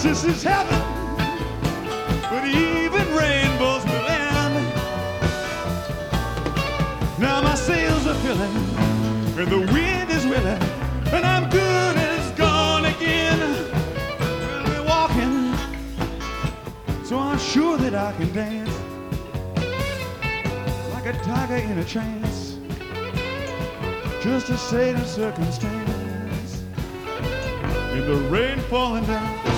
This is heaven, but even rainbows will end. Now my sails are filling, and the wind is willing, and I'm good as gone again. We'll be walking, so I'm sure that I can dance like a tiger in a trance. Just a sad circumstance, in the rain falling down.